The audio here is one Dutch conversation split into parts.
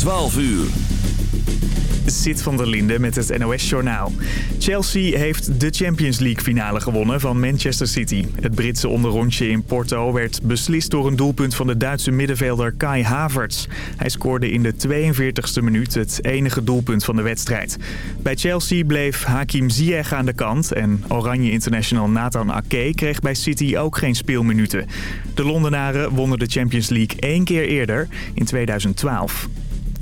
12 uur. Zit van der Linde met het NOS-journaal. Chelsea heeft de Champions League finale gewonnen van Manchester City. Het Britse onderrondje in Porto werd beslist door een doelpunt van de Duitse middenvelder Kai Havertz. Hij scoorde in de 42e minuut het enige doelpunt van de wedstrijd. Bij Chelsea bleef Hakim Ziyech aan de kant en Oranje International Nathan Ake kreeg bij City ook geen speelminuten. De Londenaren wonnen de Champions League één keer eerder, in 2012.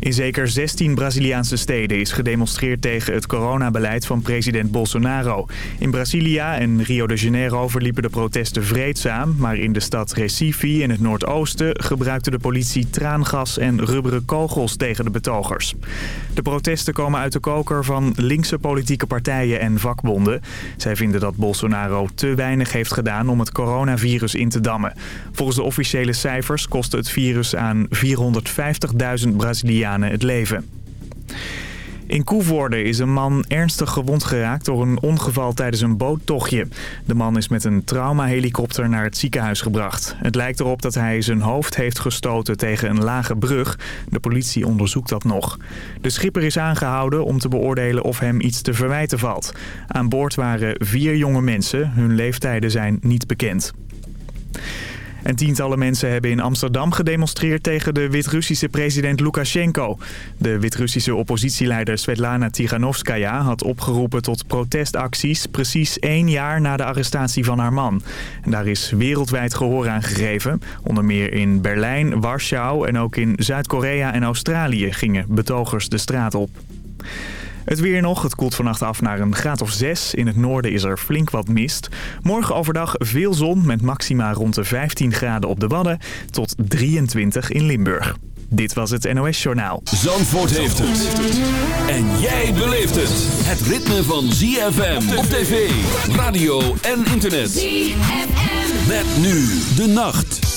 In zeker 16 Braziliaanse steden is gedemonstreerd tegen het coronabeleid van president Bolsonaro. In Brasilia en Rio de Janeiro verliepen de protesten vreedzaam, maar in de stad Recife in het noordoosten gebruikte de politie traangas en rubberen kogels tegen de betogers. De protesten komen uit de koker van linkse politieke partijen en vakbonden. Zij vinden dat Bolsonaro te weinig heeft gedaan om het coronavirus in te dammen. Volgens de officiële cijfers kostte het virus aan 450.000 Brazilianen het leven. In Koevoorde is een man ernstig gewond geraakt door een ongeval tijdens een boottochtje. De man is met een traumahelikopter naar het ziekenhuis gebracht. Het lijkt erop dat hij zijn hoofd heeft gestoten tegen een lage brug. De politie onderzoekt dat nog. De schipper is aangehouden om te beoordelen of hem iets te verwijten valt. Aan boord waren vier jonge mensen. Hun leeftijden zijn niet bekend. En tientallen mensen hebben in Amsterdam gedemonstreerd tegen de Wit-Russische president Lukashenko. De Wit-Russische oppositieleider Svetlana Tiganovskaya had opgeroepen tot protestacties precies één jaar na de arrestatie van haar man. En daar is wereldwijd gehoor aan gegeven. Onder meer in Berlijn, Warschau en ook in Zuid-Korea en Australië gingen betogers de straat op. Het weer nog. Het koelt vannacht af naar een graad of 6. In het noorden is er flink wat mist. Morgen overdag veel zon met maxima rond de 15 graden op de Wadden tot 23 in Limburg. Dit was het NOS Journaal. Zandvoort heeft het. En jij beleeft het. Het ritme van ZFM op tv, radio en internet. ZFM. Met nu de nacht.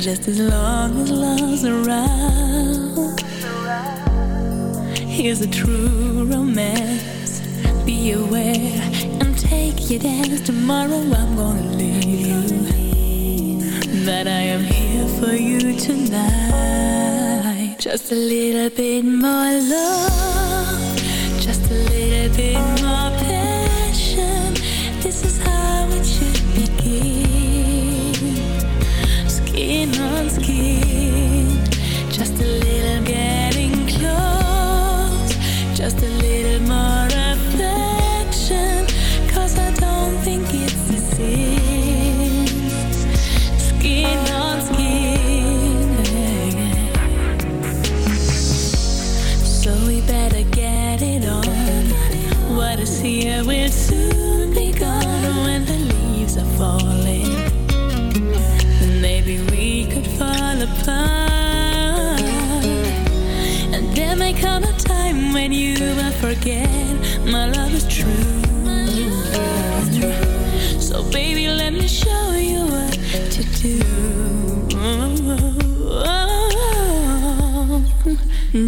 just as long as love's around. Here's a true romance. Be aware and take your dance. Tomorrow I'm gonna leave. That I am here for you tonight. Just a little bit more love. Just a little bit more.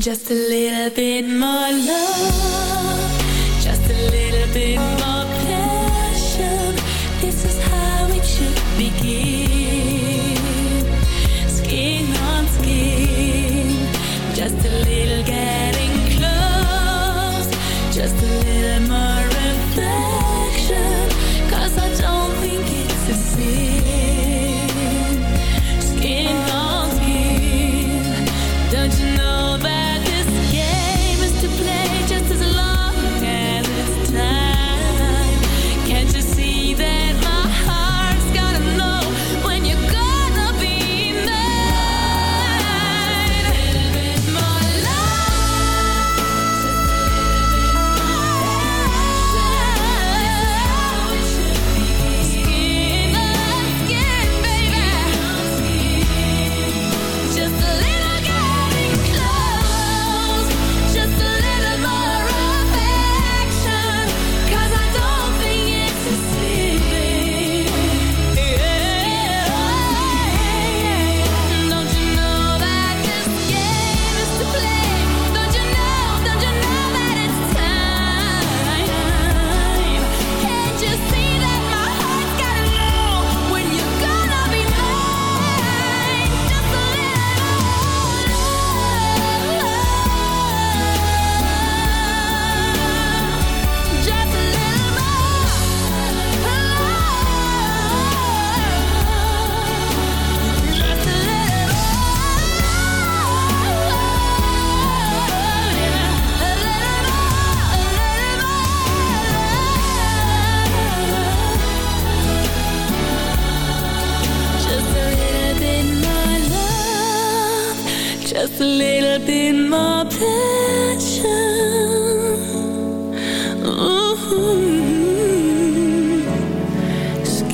Just a little bit more love. Just a little bit more passion. This is how should begin. Skin on skin. Just a little getting close. Just a little more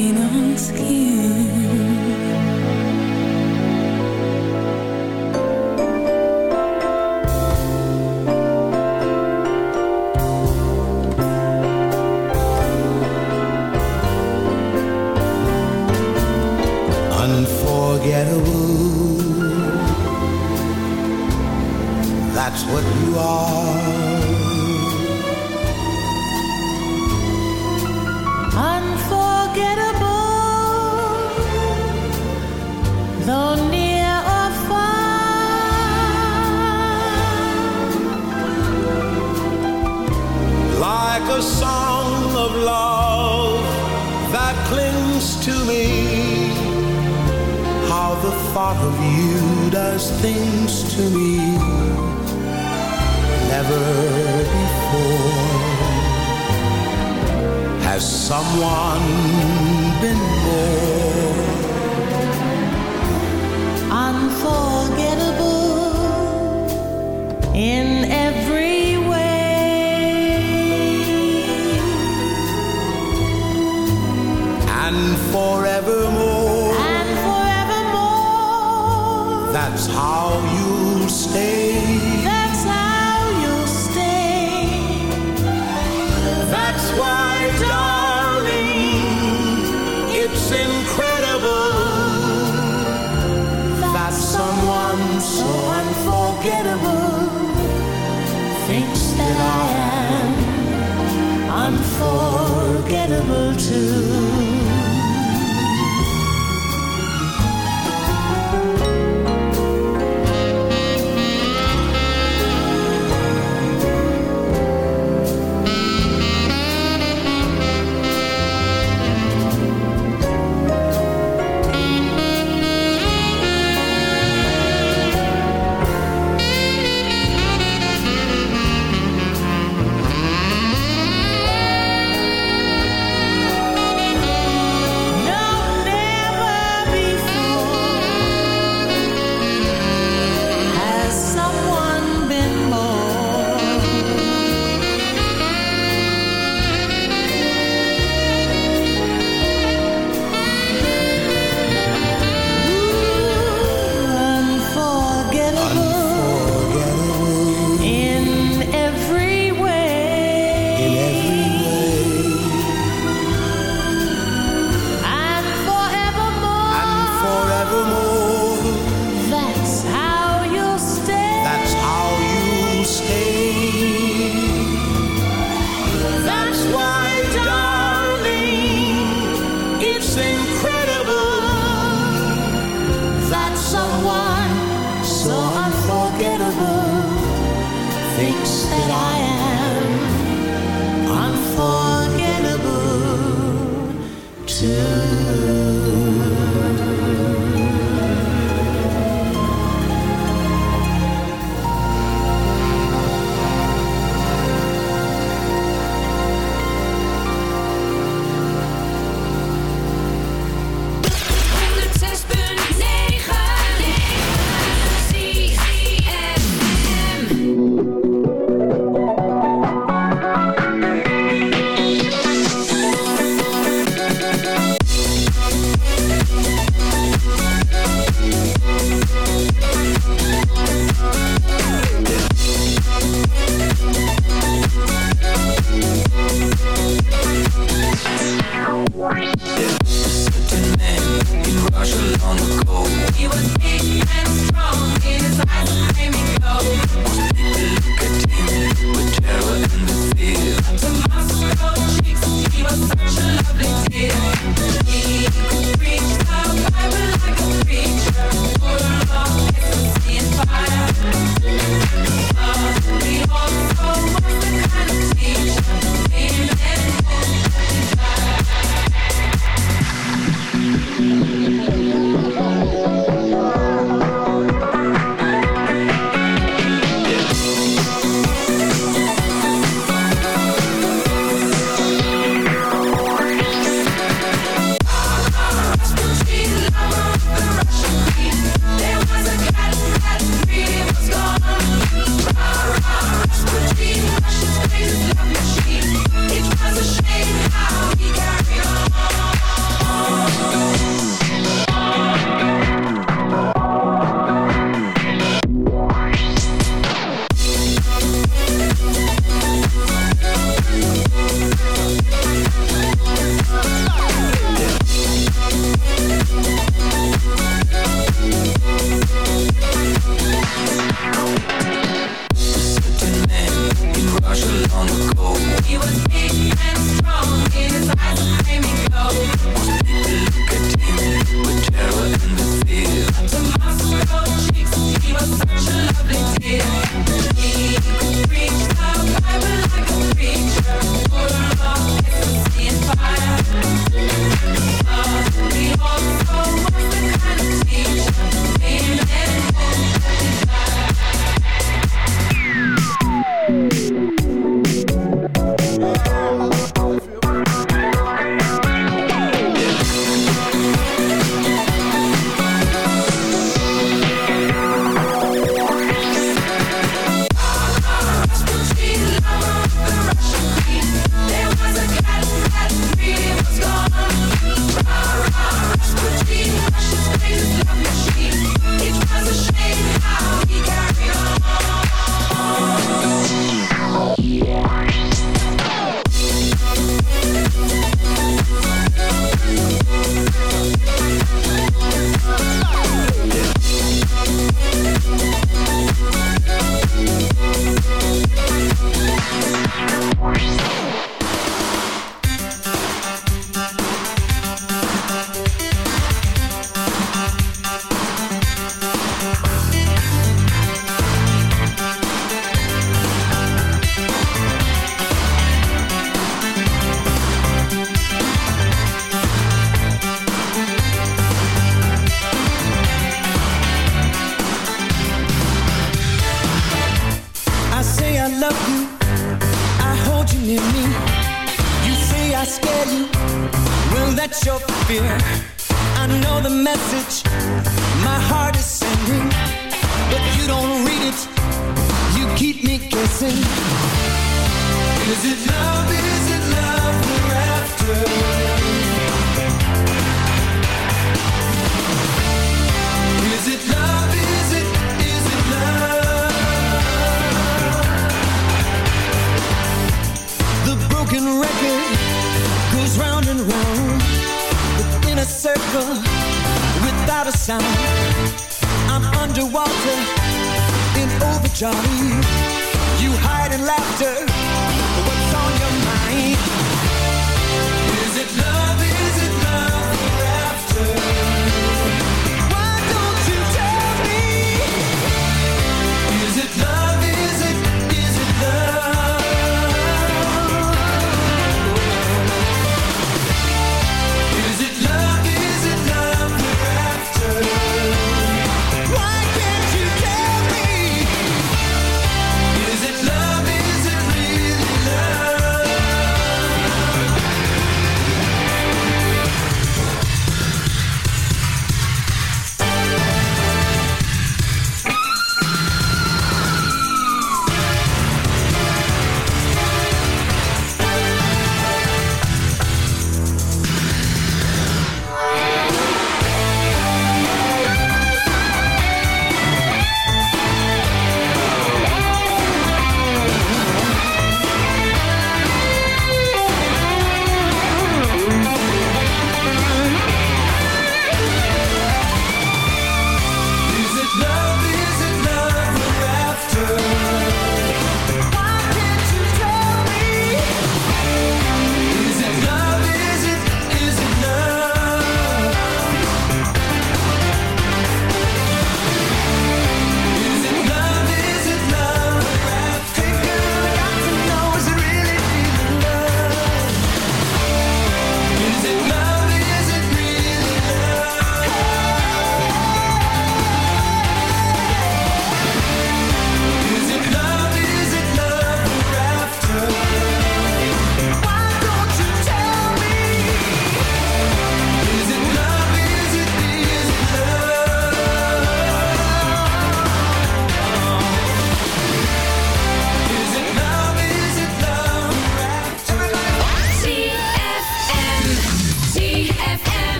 skin on skin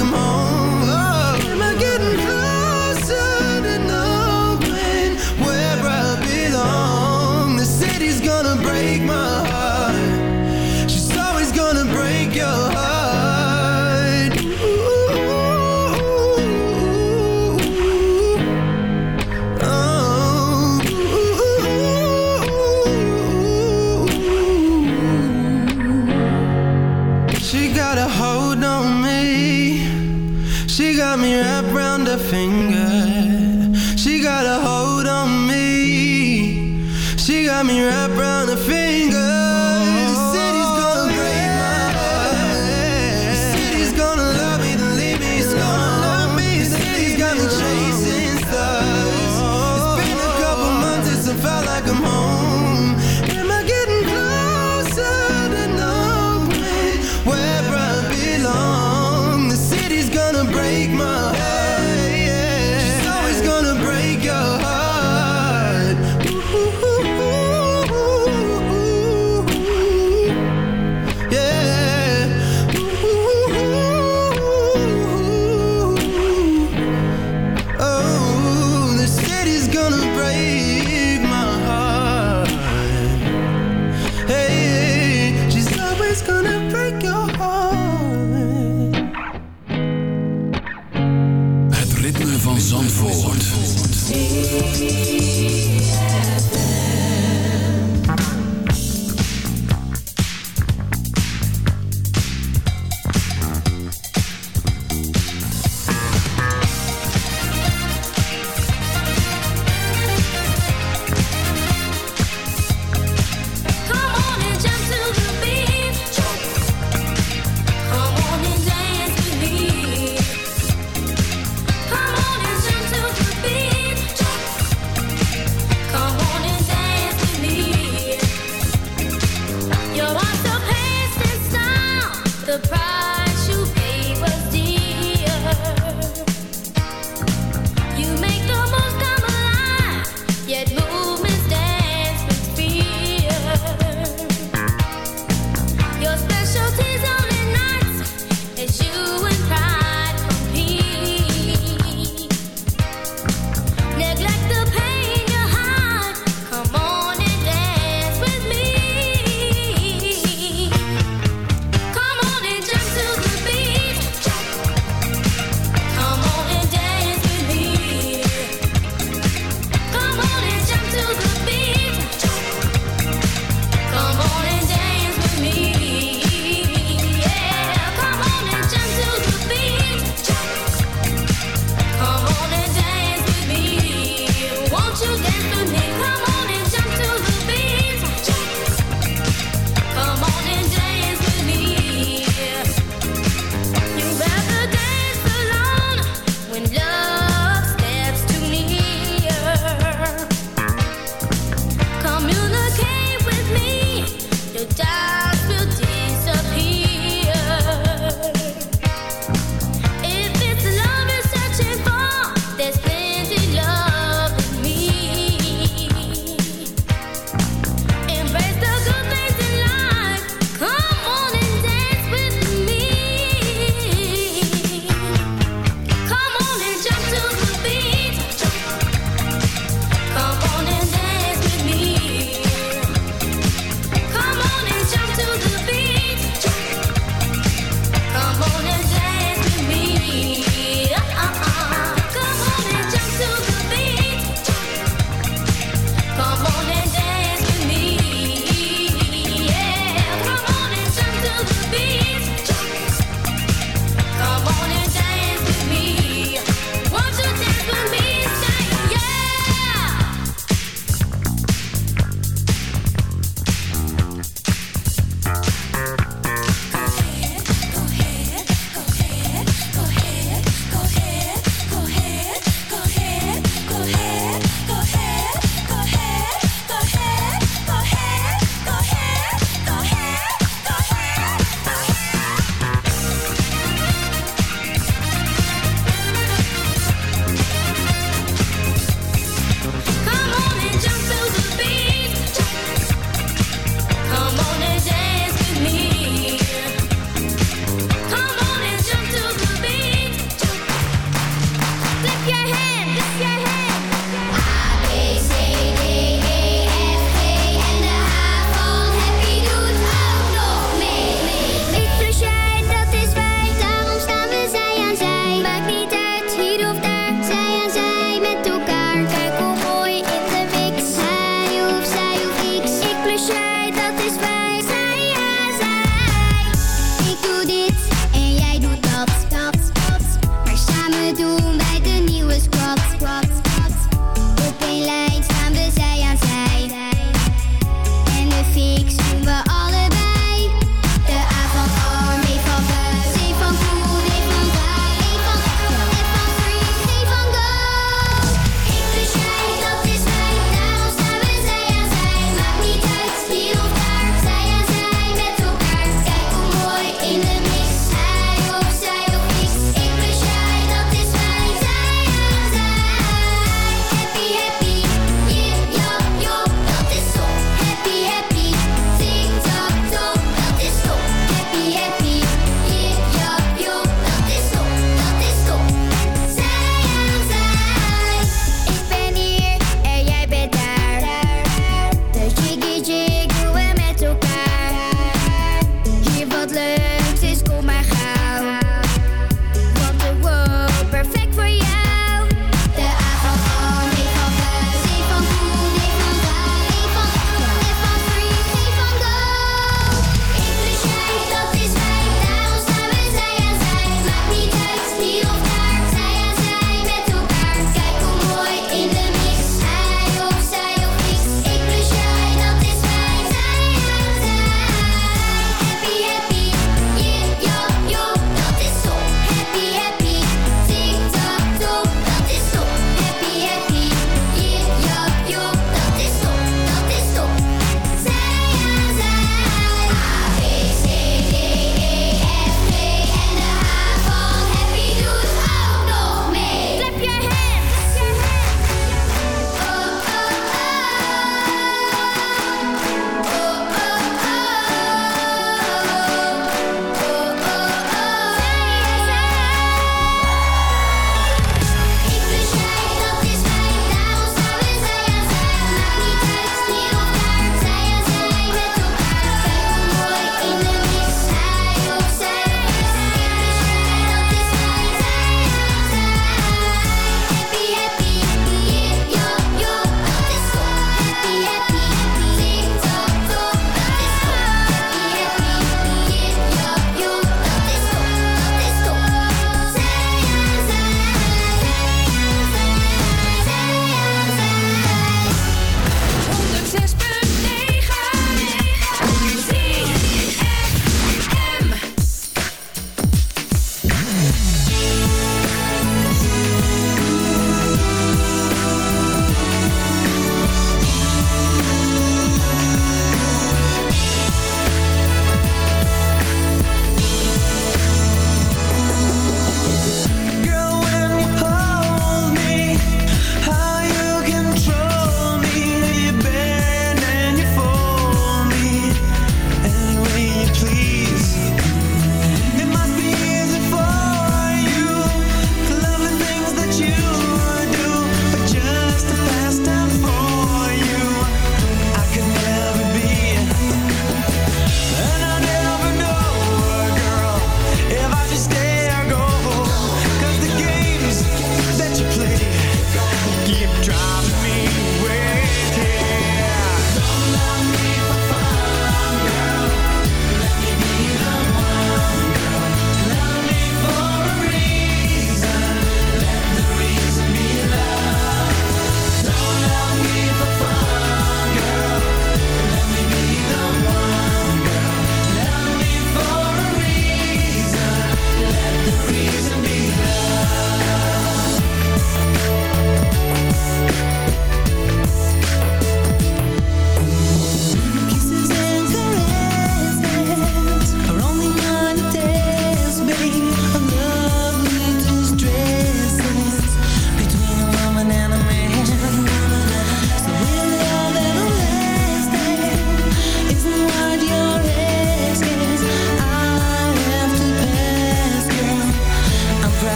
come on.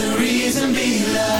the reason be love.